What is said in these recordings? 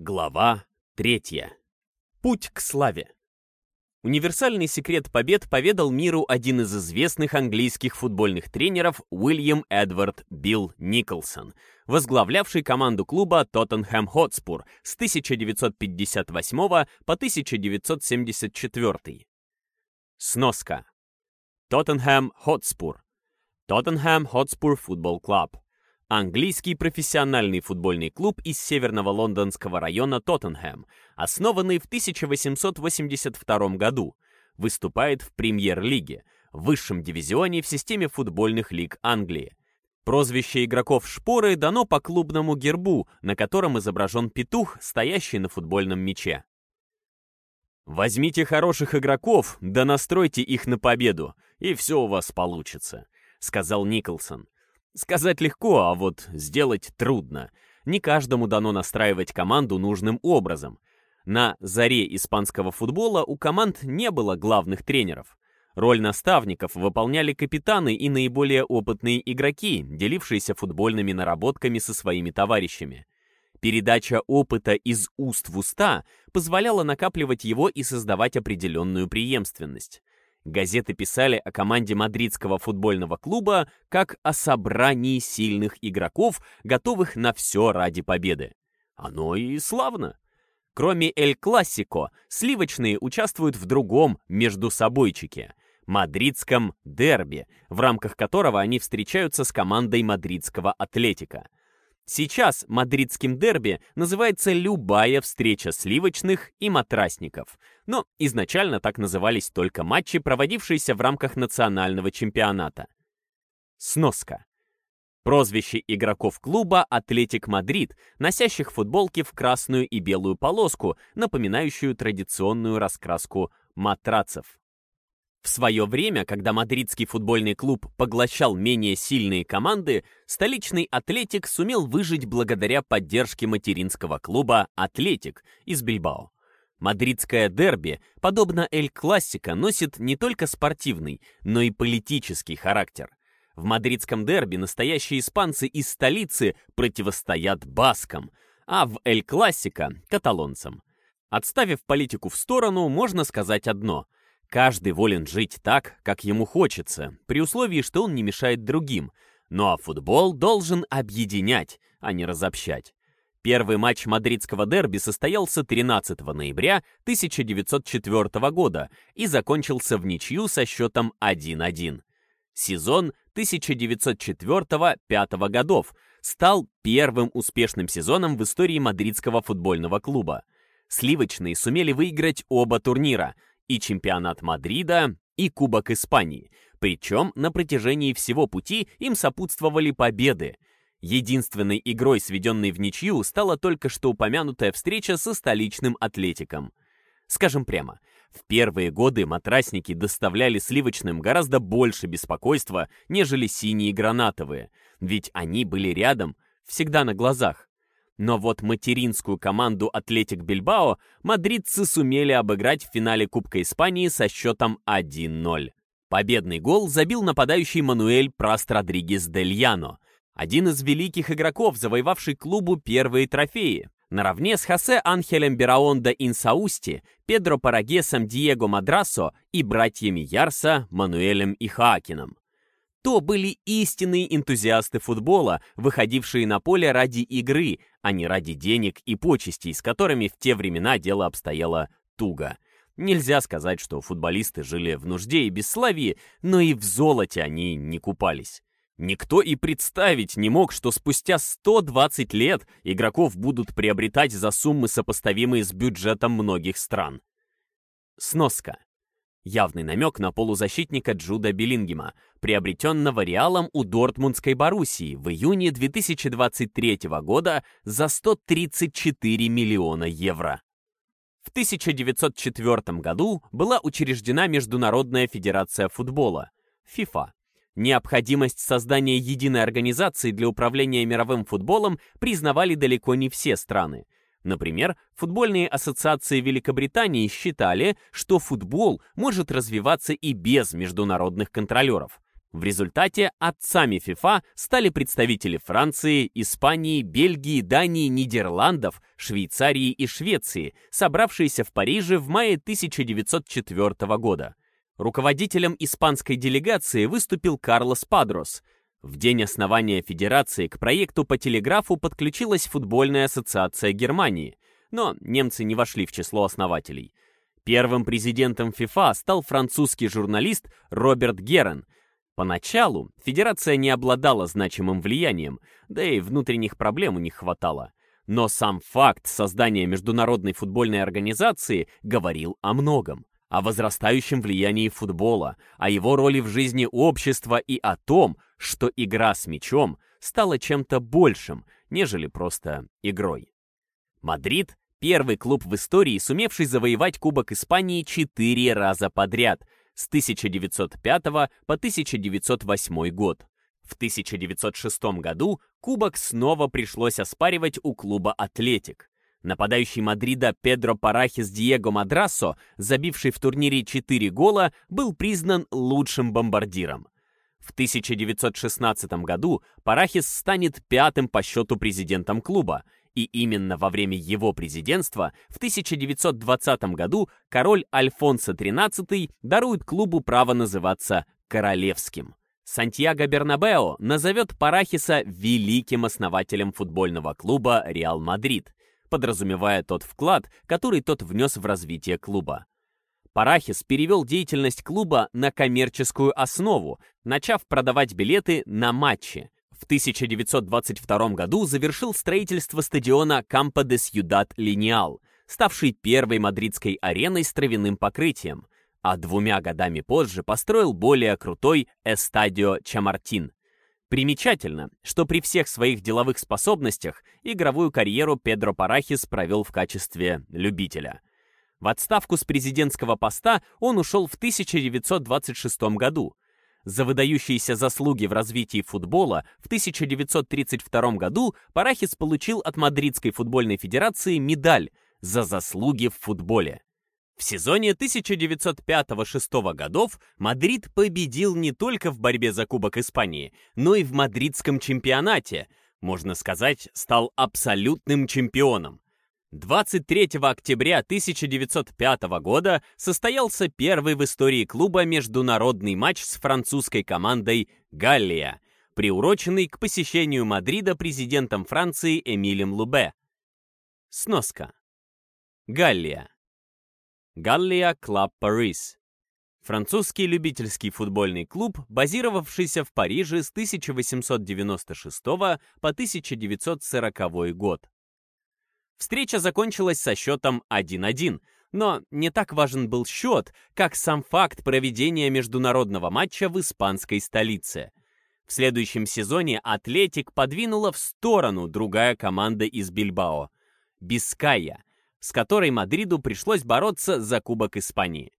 Глава третья. Путь к славе. Универсальный секрет побед поведал миру один из известных английских футбольных тренеров Уильям Эдвард Билл Николсон, возглавлявший команду клуба Тоттенхэм Хотспур с 1958 по 1974. Сноска. Тоттенхэм Хотспур. Тоттенхэм Хотспур Футбол Клуб Английский профессиональный футбольный клуб из северного лондонского района Тоттенхэм, основанный в 1882 году, выступает в премьер-лиге, высшем дивизионе в системе футбольных лиг Англии. Прозвище игроков «Шпоры» дано по клубному гербу, на котором изображен петух, стоящий на футбольном мяче. «Возьмите хороших игроков, да настройте их на победу, и все у вас получится», — сказал Николсон. Сказать легко, а вот сделать трудно. Не каждому дано настраивать команду нужным образом. На заре испанского футбола у команд не было главных тренеров. Роль наставников выполняли капитаны и наиболее опытные игроки, делившиеся футбольными наработками со своими товарищами. Передача опыта из уст в уста позволяла накапливать его и создавать определенную преемственность. Газеты писали о команде мадридского футбольного клуба как о собрании сильных игроков, готовых на все ради победы. Оно и славно. Кроме Эль Классико, сливочные участвуют в другом междусобойчике – мадридском дерби, в рамках которого они встречаются с командой мадридского атлетика – Сейчас мадридским дерби называется любая встреча сливочных и матрасников, но изначально так назывались только матчи, проводившиеся в рамках национального чемпионата. Сноска. Прозвище игроков клуба «Атлетик Мадрид», носящих футболки в красную и белую полоску, напоминающую традиционную раскраску матрацев. В свое время, когда мадридский футбольный клуб поглощал менее сильные команды, столичный «Атлетик» сумел выжить благодаря поддержке материнского клуба «Атлетик» из Бильбао. Мадридское дерби, подобно Эль Классика, носит не только спортивный, но и политический характер. В мадридском дерби настоящие испанцы из столицы противостоят баскам, а в Эль Классика – каталонцам. Отставив политику в сторону, можно сказать одно – Каждый волен жить так, как ему хочется, при условии, что он не мешает другим. Ну а футбол должен объединять, а не разобщать. Первый матч мадридского дерби состоялся 13 ноября 1904 года и закончился в ничью со счетом 1-1. Сезон 1904-5 годов стал первым успешным сезоном в истории мадридского футбольного клуба. Сливочные сумели выиграть оба турнира – и чемпионат Мадрида, и Кубок Испании. Причем на протяжении всего пути им сопутствовали победы. Единственной игрой, сведенной в ничью, стала только что упомянутая встреча со столичным атлетиком. Скажем прямо, в первые годы матрасники доставляли сливочным гораздо больше беспокойства, нежели синие гранатовые, ведь они были рядом, всегда на глазах. Но вот материнскую команду «Атлетик Бильбао» мадридцы сумели обыграть в финале Кубка Испании со счетом 1-0. Победный гол забил нападающий Мануэль Праст Родригес дель Льяно, один из великих игроков, завоевавший клубу первые трофеи. Наравне с Хосе Анхелем Берраондо Инсаусти, Педро Парахесом Диего Мадрасо и братьями Ярса, Мануэлем и Хоакином. То были истинные энтузиасты футбола, выходившие на поле ради игры, а не ради денег и почестей, с которыми в те времена дело обстояло туго. Нельзя сказать, что футболисты жили в нужде и бесславии, но и в золоте они не купались. Никто и представить не мог, что спустя 120 лет игроков будут приобретать за суммы, сопоставимые с бюджетом многих стран. Сноска. Явный намек на полузащитника Джуда Беллингема, приобретенного Реалом у Дортмундской Боруссии в июне 2023 года за 134 миллиона евро. В 1904 году была учреждена Международная федерация футбола – FIFA. Необходимость создания единой организации для управления мировым футболом признавали далеко не все страны – Например, футбольные ассоциации Великобритании считали, что футбол может развиваться и без международных контролеров. В результате отцами FIFA стали представители Франции, Испании, Бельгии, Дании, Нидерландов, Швейцарии и Швеции, собравшиеся в Париже в мае 1904 года. Руководителем испанской делегации выступил Карлос Падрос. В день основания Федерации к проекту по телеграфу подключилась футбольная ассоциация Германии, но немцы не вошли в число основателей. Первым президентом ФИФА стал французский журналист Роберт Герен – Поначалу Федерация не обладала значимым влиянием, да и внутренних проблем у них хватало. Но сам факт создания Международной футбольной организации говорил о многом. О возрастающем влиянии футбола, о его роли в жизни общества и о том, что игра с мячом стала чем-то большим, нежели просто игрой. Мадрид — первый клуб в истории, сумевший завоевать Кубок Испании четыре раза подряд — с 1905 по 1908 год. В 1906 году кубок снова пришлось оспаривать у клуба «Атлетик». Нападающий Мадрида Педро Парахес Диего Мадрасо, забивший в турнире 4 гола, был признан лучшим бомбардиром. В 1916 году Парахес станет пятым по счету президентом клуба, и именно во время его президентства в 1920 году король Альфонсо XIII дарует клубу право называться «королевским». Сантьяго Бернабеу назовет Парахеса великим основателем футбольного клуба «Реал Мадрид», подразумевая тот вклад, который тот внес в развитие клуба. Парахес перевел деятельность клуба на коммерческую основу, начав продавать билеты на матчи, в 1922 году завершил строительство стадиона Кампо де Сьюдад Линеаль, ставший первой мадридской ареной с травяным покрытием, а двумя годами позже построил более крутой Эстадио Чамартин. Примечательно, что при всех своих деловых способностях игровую карьеру Педро Парахис провел в качестве любителя. В отставку с президентского поста он ушел в 1926 году – за выдающиеся заслуги в развитии футбола в 1932 году Парахис получил от Мадридской футбольной федерации медаль за заслуги в футболе. В сезоне 1905-6 годов Мадрид победил не только в борьбе за Кубок Испании, но и в мадридском чемпионате. Можно сказать, стал абсолютным чемпионом. 23 октября 1905 года состоялся первый в истории клуба международный матч с французской командой «Галлия», приуроченный к посещению Мадрида президентом Франции Эмилем Лубе. Сноска. Галлия. Gallia Club Paris. Французский любительский футбольный клуб, базировавшийся в Париже с 1896 по 1940 год. Встреча закончилась со счетом 1-1, но не так важен был счет, как сам факт проведения международного матча в испанской столице. В следующем сезоне «Атлетик» подвинула в сторону другая команда из Бильбао – Бискайя, с которой Мадриду пришлось бороться за Кубок Испании.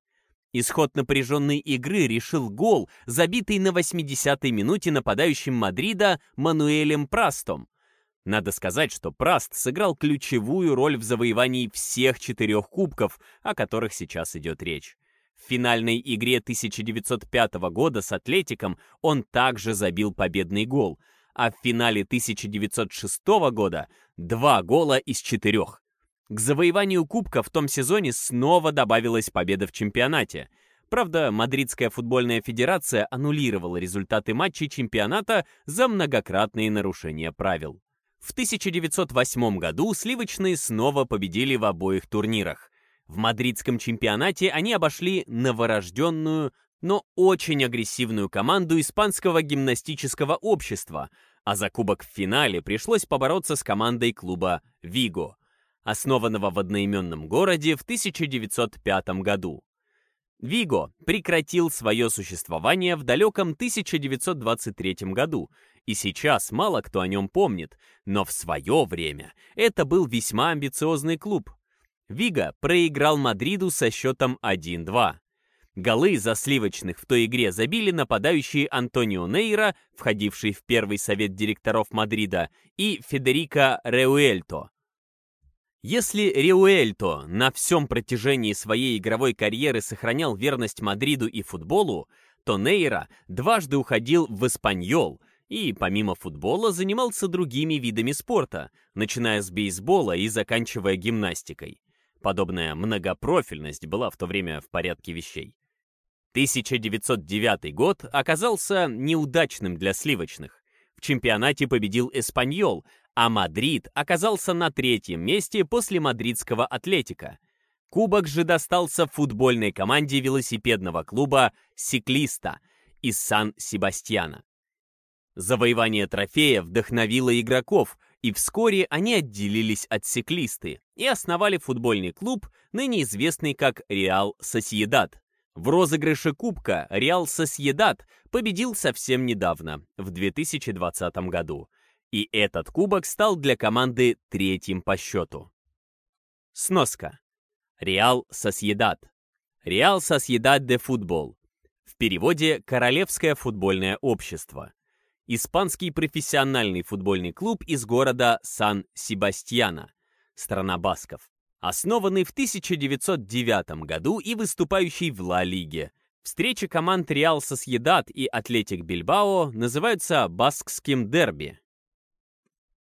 Исход напряженной игры решил гол, забитый на 80-й минуте нападающим Мадрида Мануэлем Прастом – надо сказать, что Праст сыграл ключевую роль в завоевании всех четырех кубков, о которых сейчас идет речь. В финальной игре 1905 года с Атлетиком он также забил победный гол, а в финале 1906 года два гола из четырех. К завоеванию кубка в том сезоне снова добавилась победа в чемпионате. Правда, Мадридская футбольная федерация аннулировала результаты матчей чемпионата за многократные нарушения правил. В 1908 году сливочные снова победили в обоих турнирах. В мадридском чемпионате они обошли новорожденную, но очень агрессивную команду испанского гимнастического общества, а за кубок в финале пришлось побороться с командой клуба «Виго», основанного в одноименном городе в 1905 году. Виго прекратил свое существование в далеком 1923 году и сейчас мало кто о нем помнит, но в свое время это был весьма амбициозный клуб. Вига проиграл Мадриду со счетом 1-2. Голы за сливочных в той игре забили нападающие Антонио Нейра, входивший в первый совет директоров Мадрида, и Федерико Реуэльто. Если Реуэльто на всем протяжении своей игровой карьеры сохранял верность Мадриду и футболу, что Нейра дважды уходил в Испаньол и, помимо футбола, занимался другими видами спорта, начиная с бейсбола и заканчивая гимнастикой. Подобная многопрофильность была в то время в порядке вещей. 1909 год оказался неудачным для сливочных. В чемпионате победил Эспаньол, а Мадрид оказался на третьем месте после мадридского Атлетика. Кубок же достался футбольной команде велосипедного клуба «Сиклиста» из Сан-Себастьяна. Завоевание трофея вдохновило игроков, и вскоре они отделились от «Сиклисты» и основали футбольный клуб, ныне известный как «Реал Сосьедад». В розыгрыше Кубка Реал Сосьедад победил совсем недавно, в 2020 году. И этот кубок стал для команды третьим по счету. Сноска. Реал Сосьедад. Реал Сосьедад де Футбол. В переводе «Королевское футбольное общество». Испанский профессиональный футбольный клуб из города Сан-Себастьяна, страна басков основанный в 1909 году и выступающий в Ла Лиге. Встречи команд Реал Сосьедад и Атлетик Бильбао называются баскским дерби.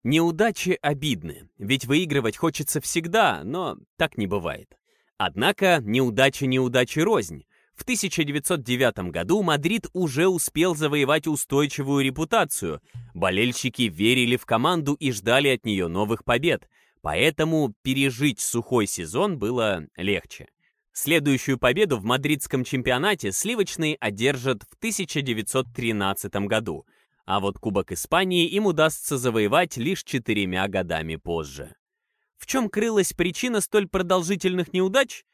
Неудачи обидны, ведь выигрывать хочется всегда, но так не бывает. Однако неудача неудачи рознь. В 1909 году Мадрид уже успел завоевать устойчивую репутацию. Болельщики верили в команду и ждали от нее новых побед. Поэтому пережить сухой сезон было легче. Следующую победу в мадридском чемпионате сливочные одержат в 1913 году, а вот Кубок Испании им удастся завоевать лишь четырьмя годами позже. В чем крылась причина столь продолжительных неудач?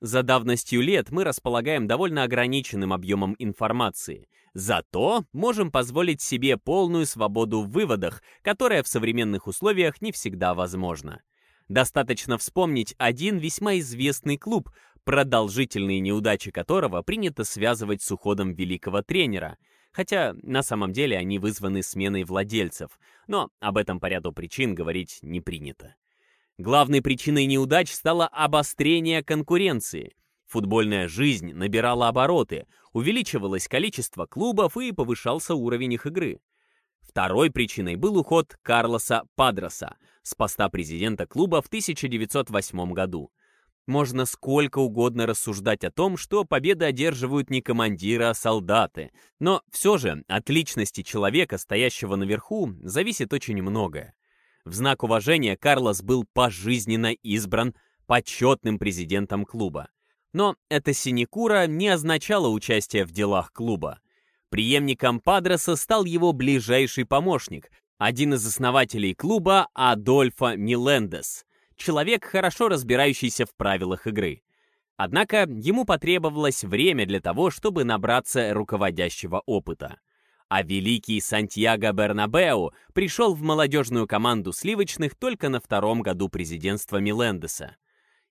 За давностью лет мы располагаем довольно ограниченным объемом информации. Зато можем позволить себе полную свободу в выводах, которая в современных условиях не всегда возможна. Достаточно вспомнить один весьма известный клуб, продолжительные неудачи которого принято связывать с уходом великого тренера, хотя на самом деле они вызваны сменой владельцев, но об этом по ряду причин говорить не принято. Главной причиной неудач стало обострение конкуренции. Футбольная жизнь набирала обороты, увеличивалось количество клубов и повышался уровень их игры. Второй причиной был уход Карлоса Падроса с поста президента клуба в 1908 году. Можно сколько угодно рассуждать о том, что победы одерживают не командиры, а солдаты. Но все же от личности человека, стоящего наверху, зависит очень многое. В знак уважения Карлос был пожизненно избран почетным президентом клуба. Но эта синекура не означала участие в делах клуба. Приемником Падреса стал его ближайший помощник, один из основателей клуба Адольфо Милендес, человек, хорошо разбирающийся в правилах игры. Однако ему потребовалось время для того, чтобы набраться руководящего опыта а великий Сантьяго Бернабеу пришел в молодежную команду сливочных только на втором году президентства Милендеса.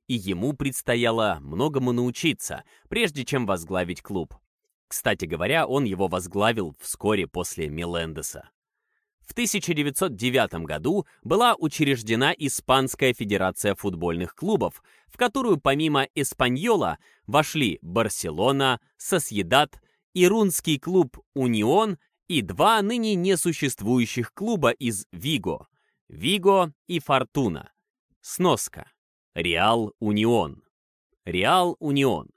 И ему предстояло многому научиться, прежде чем возглавить клуб. Кстати говоря, он его возглавил вскоре после Милендеса. В 1909 году была учреждена Испанская федерация футбольных клубов, в которую помимо Эспаньола вошли Барселона, Сосьедад, Ирунский клуб «Унион» и два ныне несуществующих клуба из Виго – Виго и Фортуна. Сноска. Реал Унион. Реал Унион.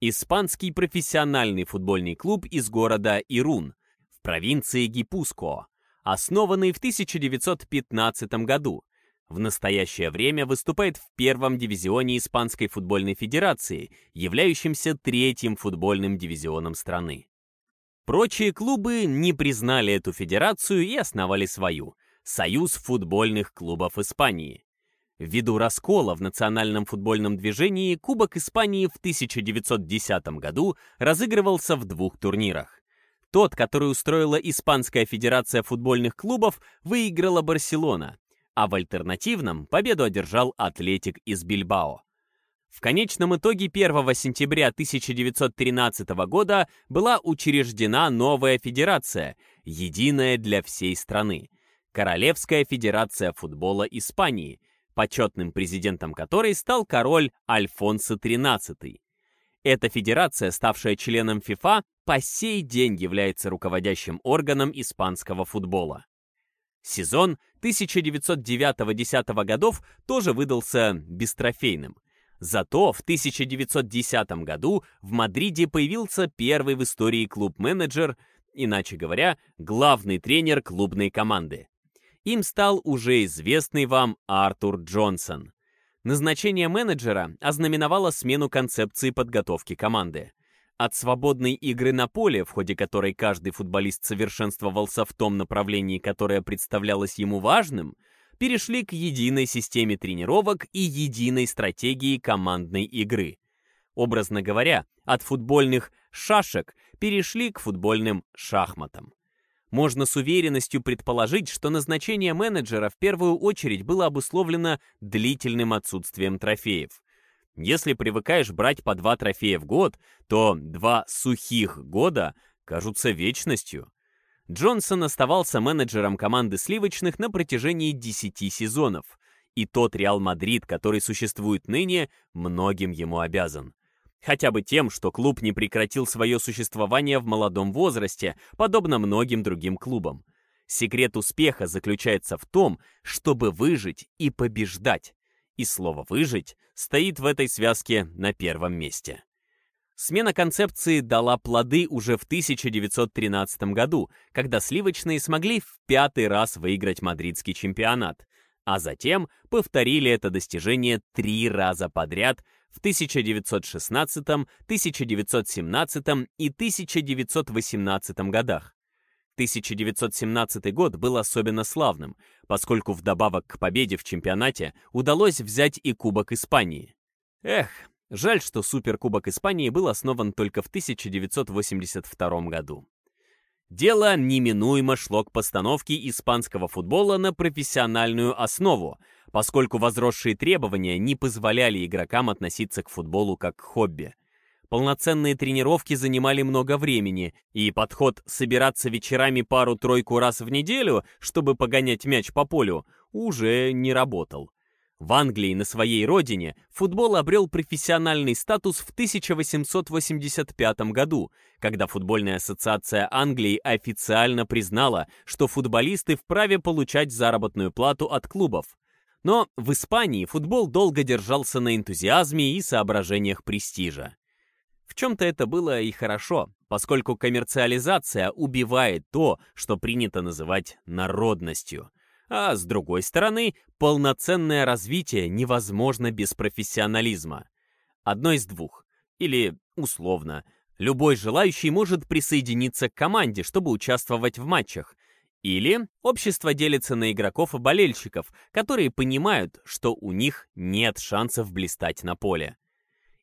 Испанский профессиональный футбольный клуб из города Ирун в провинции Гипуско, основанный в 1915 году. В настоящее время выступает в первом дивизионе Испанской футбольной федерации, являющемся третьим футбольным дивизионом страны. Прочие клубы не признали эту федерацию и основали свою – Союз футбольных клубов Испании. Ввиду раскола в национальном футбольном движении Кубок Испании в 1910 году разыгрывался в двух турнирах. Тот, который устроила Испанская федерация футбольных клубов, выиграла Барселона, а в альтернативном победу одержал Атлетик из Бильбао. В конечном итоге 1 сентября 1913 года была учреждена новая федерация, единая для всей страны – Королевская федерация футбола Испании, почетным президентом которой стал король Альфонсо XIII. Эта федерация, ставшая членом ФИФА, по сей день является руководящим органом испанского футбола. Сезон 1909-10 годов тоже выдался бестрофейным. Зато в 1910 году в Мадриде появился первый в истории клуб-менеджер, иначе говоря, главный тренер клубной команды. Им стал уже известный вам Артур Джонсон. Назначение менеджера ознаменовало смену концепции подготовки команды. От свободной игры на поле, в ходе которой каждый футболист совершенствовался в том направлении, которое представлялось ему важным, перешли к единой системе тренировок и единой стратегии командной игры. Образно говоря, от футбольных «шашек» перешли к футбольным «шахматам». Можно с уверенностью предположить, что назначение менеджера в первую очередь было обусловлено длительным отсутствием трофеев. Если привыкаешь брать по два трофея в год, то два сухих года кажутся вечностью. Джонсон оставался менеджером команды сливочных на протяжении 10 сезонов, и тот Реал Мадрид, который существует ныне, многим ему обязан. Хотя бы тем, что клуб не прекратил свое существование в молодом возрасте, подобно многим другим клубам. Секрет успеха заключается в том, чтобы выжить и побеждать. И слово «выжить» стоит в этой связке на первом месте. Смена концепции дала плоды уже в 1913 году, когда сливочные смогли в пятый раз выиграть мадридский чемпионат, а затем повторили это достижение три раза подряд в 1916, 1917 и 1918 годах. 1917 год был особенно славным, поскольку вдобавок к победе в чемпионате удалось взять и Кубок Испании. Эх, жаль, что Суперкубок Испании был основан только в 1982 году. Дело неминуемо шло к постановке испанского футбола на профессиональную основу, поскольку возросшие требования не позволяли игрокам относиться к футболу как к хобби. Полноценные тренировки занимали много времени, и подход собираться вечерами пару-тройку раз в неделю, чтобы погонять мяч по полю, уже не работал. В Англии, на своей родине, футбол обрел профессиональный статус в 1885 году, когда Футбольная ассоциация Англии официально признала, что футболисты вправе получать заработную плату от клубов. Но в Испании футбол долго держался на энтузиазме и соображениях престижа. В чем-то это было и хорошо, поскольку коммерциализация убивает то, что принято называть народностью. А с другой стороны, полноценное развитие невозможно без профессионализма. Одно из двух. Или, условно, любой желающий может присоединиться к команде, чтобы участвовать в матчах, или общество делится на игроков и болельщиков, которые понимают, что у них нет шансов блистать на поле.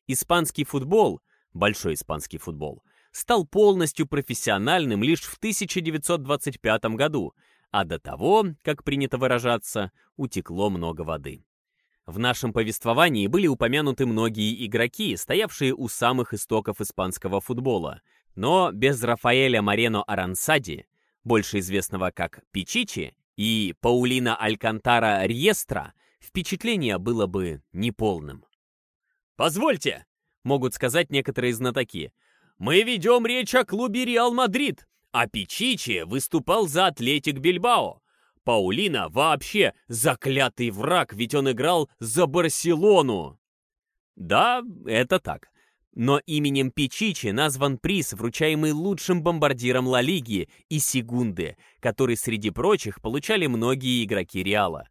Испанский футбол, большой испанский футбол, стал полностью профессиональным лишь в 1925 году, а до того, как принято выражаться, утекло много воды. В нашем повествовании были упомянуты многие игроки, стоявшие у самых истоков испанского футбола, но без Рафаэля Марено Арансади больше известного как Пичичи, и Паулина Алькантара Риестра, впечатление было бы неполным. «Позвольте!» — могут сказать некоторые знатоки. «Мы ведем речь о клубе Реал Мадрид, а Пичичи выступал за Атлетик Бильбао. Паулино вообще заклятый враг, ведь он играл за Барселону!» Да, это так. Но именем Пичичи назван приз, вручаемый лучшим бомбардиром Ла Лиги и Сегунды, который среди прочих получали многие игроки Реала.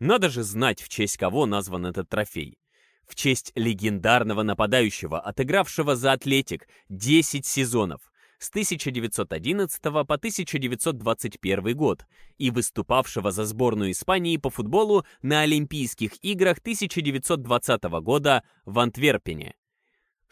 Надо же знать, в честь кого назван этот трофей. В честь легендарного нападающего, отыгравшего за Атлетик 10 сезонов, с 1911 по 1921 год и выступавшего за сборную Испании по футболу на Олимпийских играх 1920 года в Антверпене.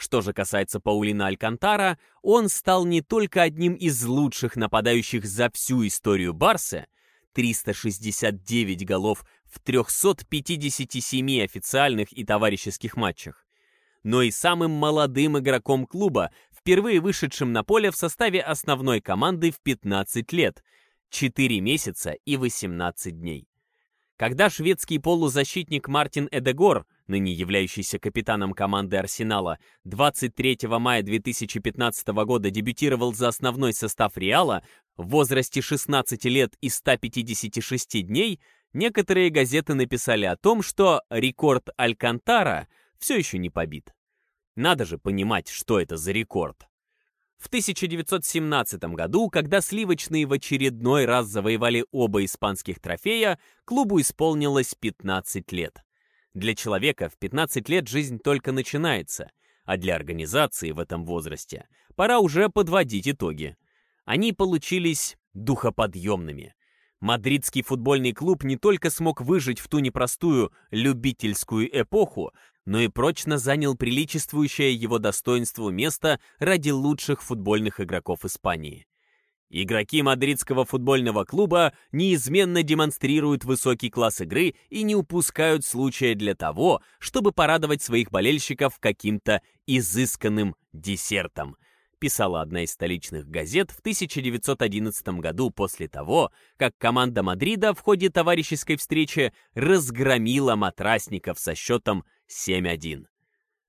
Что же касается Паулина Алькантара, он стал не только одним из лучших нападающих за всю историю Барса, 369 голов в 357 официальных и товарищеских матчах, но и самым молодым игроком клуба, впервые вышедшим на поле в составе основной команды в 15 лет, 4 месяца и 18 дней. Когда шведский полузащитник Мартин Эдегор ныне являющийся капитаном команды «Арсенала», 23 мая 2015 года дебютировал за основной состав «Реала» в возрасте 16 лет и 156 дней, некоторые газеты написали о том, что рекорд Алькантара все еще не побит. Надо же понимать, что это за рекорд. В 1917 году, когда сливочные в очередной раз завоевали оба испанских трофея, клубу исполнилось 15 лет. Для человека в 15 лет жизнь только начинается, а для организации в этом возрасте пора уже подводить итоги. Они получились духоподъемными. Мадридский футбольный клуб не только смог выжить в ту непростую любительскую эпоху, но и прочно занял приличествующее его достоинству место ради лучших футбольных игроков Испании. Игроки мадридского футбольного клуба неизменно демонстрируют высокий класс игры и не упускают случая для того, чтобы порадовать своих болельщиков каким-то изысканным десертом, писала одна из столичных газет в 1911 году после того, как команда Мадрида в ходе товарищеской встречи разгромила матрасников со счетом 7-1.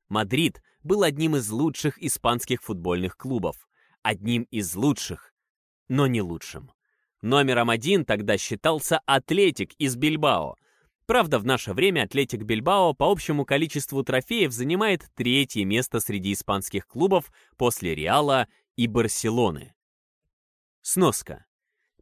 Мадрид был одним из лучших испанских футбольных клубов. Одним из лучших, но не лучшим. Номером один тогда считался Атлетик из Бильбао, Правда, в наше время Атлетик Бильбао по общему количеству трофеев занимает третье место среди испанских клубов после Реала и Барселоны. Сноска.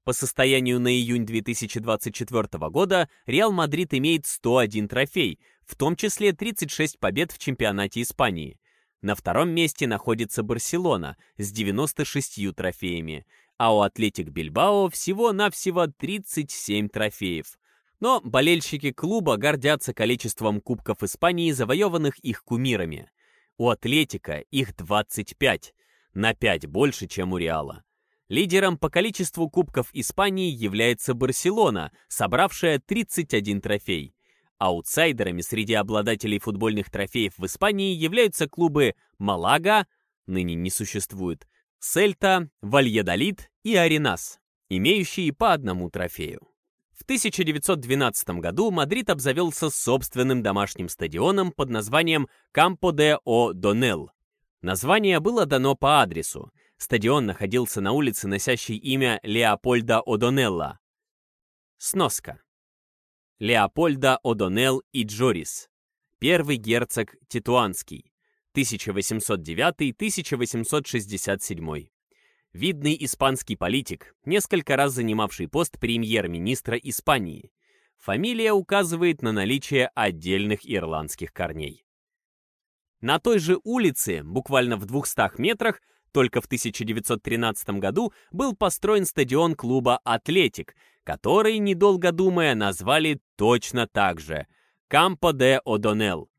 По состоянию на июнь 2024 года Реал Мадрид имеет 101 трофей, в том числе 36 побед в чемпионате Испании. На втором месте находится Барселона с 96 трофеями, а у Атлетик Бильбао всего-навсего 37 трофеев. Но болельщики клуба гордятся количеством кубков Испании, завоеванных их кумирами. У Атлетика их 25, на 5 больше, чем у Реала. Лидером по количеству кубков Испании является Барселона, собравшая 31 трофей. Аутсайдерами среди обладателей футбольных трофеев в Испании являются клубы Малага, ныне не существует, Сельта, Вальедолид и Аренас, имеющие по одному трофею. В 1912 году Мадрид обзавелся собственным домашним стадионом под названием Campo de O'Donnell. Название было дано по адресу. Стадион находился на улице, носящей имя Леопольда О'Доннелла. Сноска. Леопольда О'Доннелл и Джорис. Первый герцог Титуанский. 1809-1867 видный испанский политик, несколько раз занимавший пост премьер-министра Испании. Фамилия указывает на наличие отдельных ирландских корней. На той же улице, буквально в 200 метрах, только в 1913 году был построен стадион клуба «Атлетик», который, недолго думая, назвали точно так же – Кампо де О'Доннелл.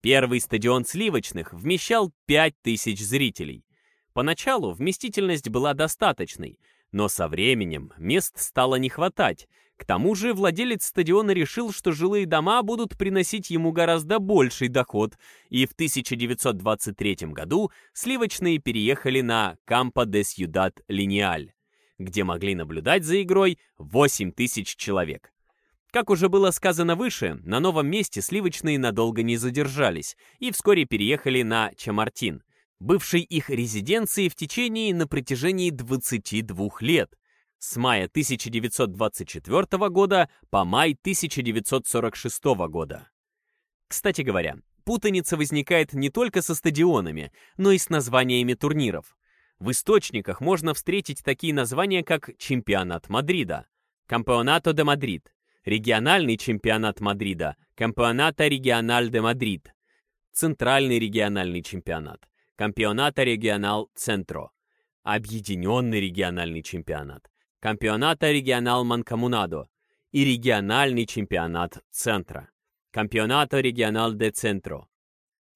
Первый стадион сливочных вмещал 5000 зрителей. Поначалу вместительность была достаточной, но со временем мест стало не хватать. К тому же владелец стадиона решил, что жилые дома будут приносить ему гораздо больший доход, и в 1923 году сливочные переехали на Кампо де Сьюдад Линиаль, где могли наблюдать за игрой 8 тысяч человек. Как уже было сказано выше, на новом месте сливочные надолго не задержались и вскоре переехали на Чамартин – бывшей их резиденции в течение на протяжении 22 лет, с мая 1924 года по май 1946 года. Кстати говоря, путаница возникает не только со стадионами, но и с названиями турниров. В источниках можно встретить такие названия, как Чемпионат Мадрида, Campeonato de Madrid, Региональный чемпионат Мадрида, Campeonato Regional de Madrid, Центральный региональный чемпионат, Кампионата регионал Центро, Объединенный региональный чемпионат, Кампионата регионал Манкомунадо и региональный чемпионат Центра, Кампионата регионал де Центро.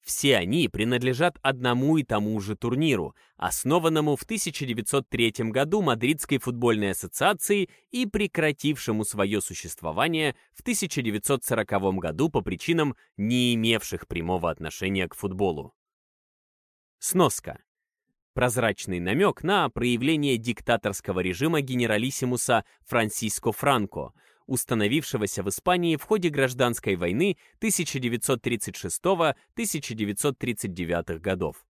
Все они принадлежат одному и тому же турниру, основанному в 1903 году Мадридской футбольной ассоциацией и прекратившему свое существование в 1940 году по причинам, не имевших прямого отношения к футболу. Сноска. Прозрачный намек на проявление диктаторского режима генералиссимуса Франсиско Франко, установившегося в Испании в ходе гражданской войны 1936-1939 годов.